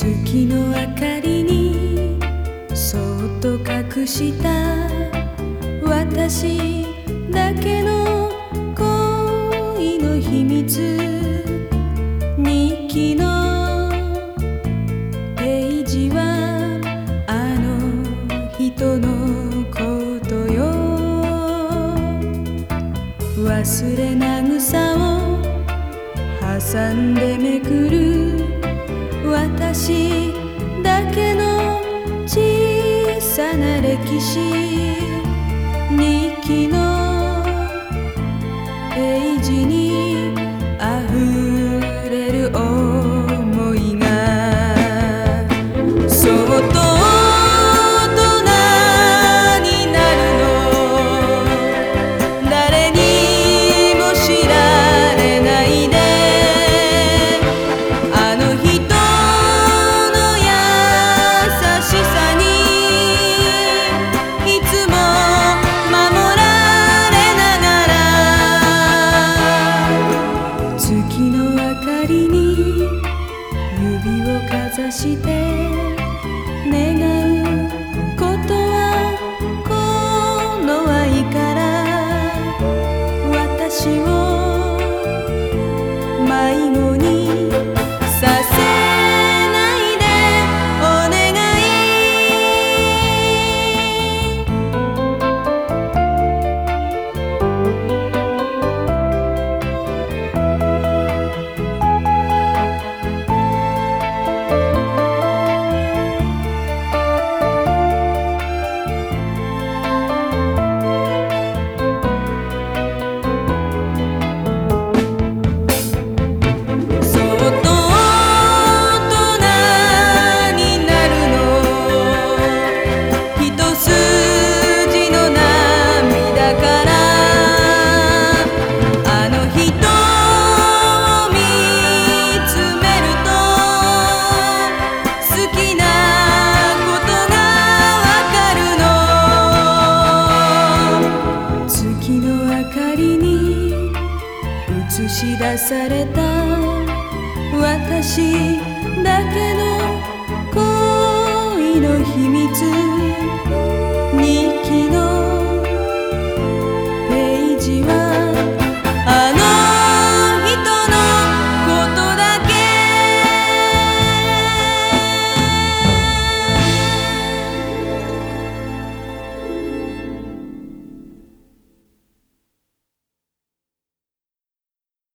月の明かりにそっと隠した私だけの恋の秘密日記のページはあの人のことよ。忘れ慰を挟んでめくる歴史日記のされた。私だけの恋の秘密。日記のページは